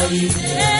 Yesu,